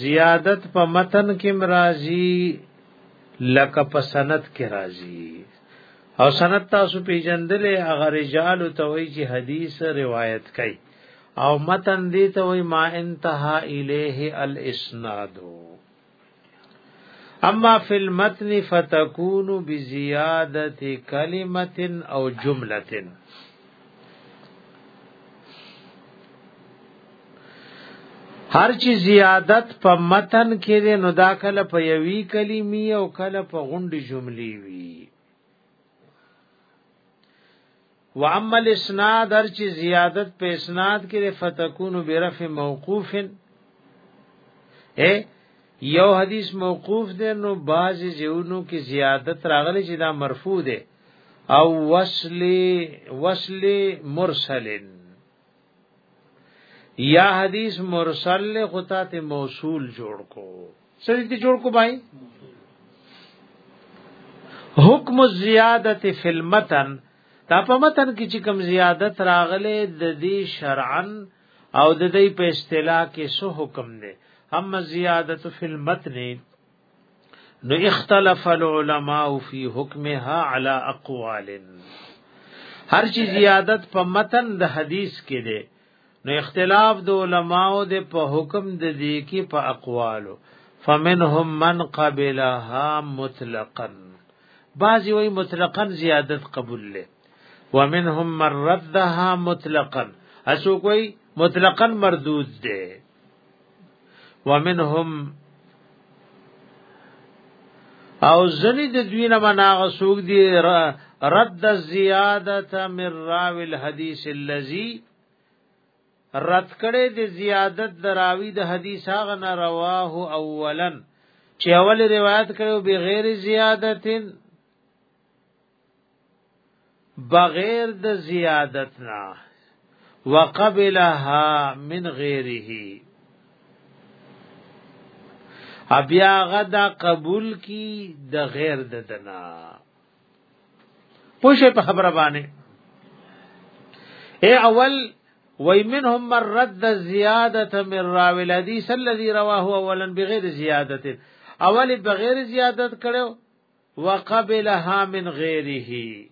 زیادت په متن کې مرাজি لکه په سند کې راځي او سند تاسو پیجندلې هغه رجال ته وایي چې حدیث روایت کوي او متن دې ته وایي ما انتها الیه الاسنادو اما فی المتن فتكون بزیادت کلمت او جملت هر چی زیادت په متن کې نو دا کله په یوی کلمی او کله په غونډی جملی وی واما الاسناد هر چې زیادت په اسناد کې فتكون برف موقوف اے یو حدیث موقوف دی نو باز زیونو کې زیادت راغلی چې دا مرفوع دی او وصل وصل مرسلن یا حدیث مرسل له خطا ته موصول جوړ کو سړي ته جوړ کو بای حکم الزیادت فی المتن دا په متن کې چې کوم زیادت راغله د دې شرعا او د دې په اصطلاح کې سو حکم دی اما زیادت فی المتن نو اختلف العلماء فی حکمها علی اقوال هر چی زیادت په متن د حدیث کې دی نو اختلاف د علماو د په حکم د دې کې په اقوالو فمنهم من قبلها مطلقا بعضی وی مطلقا زیادت قبول له ومنهم من ردها مطلقا اسو کوئی مطلقا مردود ده ومنهم او زنی د دوی نه مناغ سوق دی رد الزیادت من راوی الحدیث الذی رد کړي د زیادت دراوی د حدیث هغه نه رواه اولا چې اول روایت کړو بغیر زیادتن بغیر د زیادت نه وقبلها من غیره ابیا غدا قبول کی د غیر د دنا پوشه په خبره باندې اے اول وای منهم من رد زیادت من راوی الحدیث الذي رواه اولا بغیر زیادت اول بغیر زیادت کړو وقبلها من غیره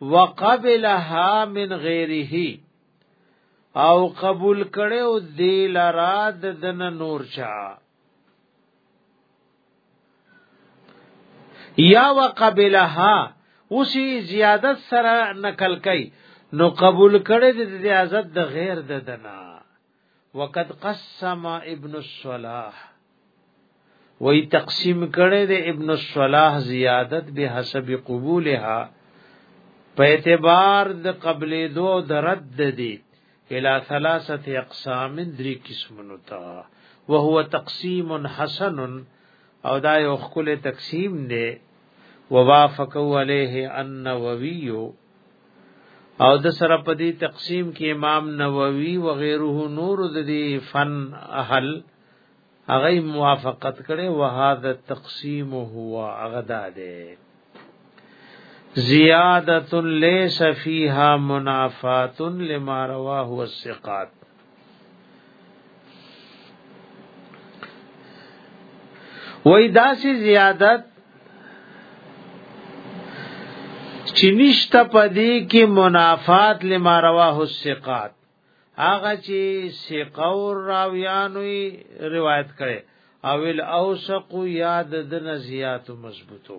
وقبلها من غیره او قبول کړي او دی لرا د دن نور چا یا وقبلها اوسی زیادت سره نقل کئ نو قبول کړي د اجازت د غیر د دنا وقد قسم ابن الصلاح وی تقسیم کړي د ابن الصلاح زیادت به حسب قبولها په اعتبار د قبل دو درد دي الى ثلاثه اقسام درې قسمونو ته وهو تقسیم حسن او دا یو خپل تقسیم دی ووافقوا علیه النووی او د سره په دې تقسیم کې امام نووي و غیره نور د دې فن اهل هغه موافقت کړي و هاذا تقسیم هو اغدا ده زیادت ليس فيها منافات لما رواه الثقات وای داسې زیادت چې نشته پدې کې منافات لما رواه الثقات هغه چې ثقور راویانوي روایت کړي او الاوسق یاد د نزیات مضبوطو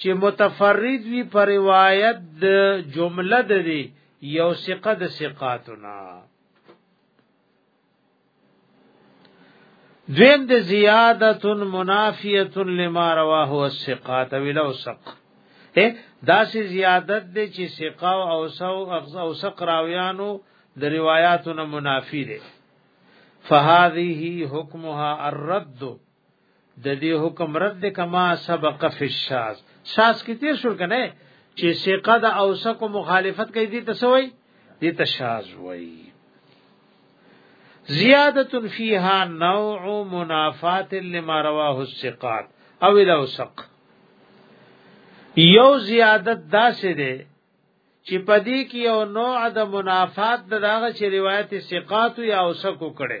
چې متفرد وی پر روایت د جمله د دی یو ثقه د ثقاتنا دویم د زیادت منافیه لما رواه الثقات ولو ثق دا سی زیادت دی چې ثقه او سو او ثق راویانو د روایتونو منافی دی فهذه حکمها الرد د دې حکم رد کما سبق فی الشاذ شاذ کې تیر شو کنه چې ثقه د اوسه کو مخالفت کوي دي تسوي دي تشاذ وای زیادت فیها نوع منافات لما رواه الثقات او الاوسق یو زیادت داسې ده چې پدې کې یو نوع د منافات د داغه چې روایت ثقات یا اوسکو کړي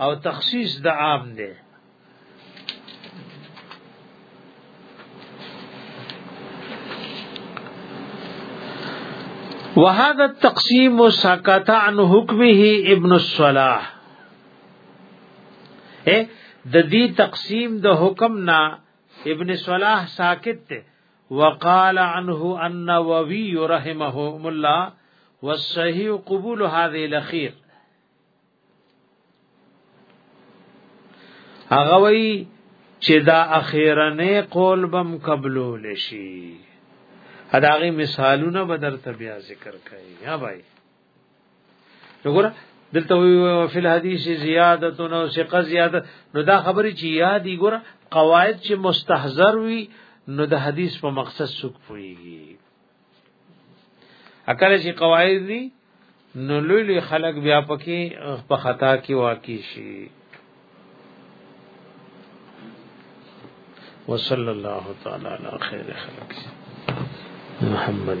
او تخصیص د عام دی وهذا التقسيم سكت عن حكمه ابن الصلاح اے د دې تقسیم د حکم نا ابن صلاح ساکت ته وقال عنه ان ووی رحمه الله والصحيح قبول هذه الاخير هغه وی چې دا اخیرنه قول بم قبول شي اداغي مثالونه به درته بیا ذکر کړي یا بھائی وګوره دلته وی او فل حدیث زیادت نو ثقه زیادت نو دا خبرې چې یادی ګوره قواعد چې مستحضر وي نو د حدیث په مقصد سوق پويږي اکل شي قواعد دي نو لوی لوی خلق بیا پکې په خطا کې واقع شي وصلی الله تعالی علی خیر خلق محمد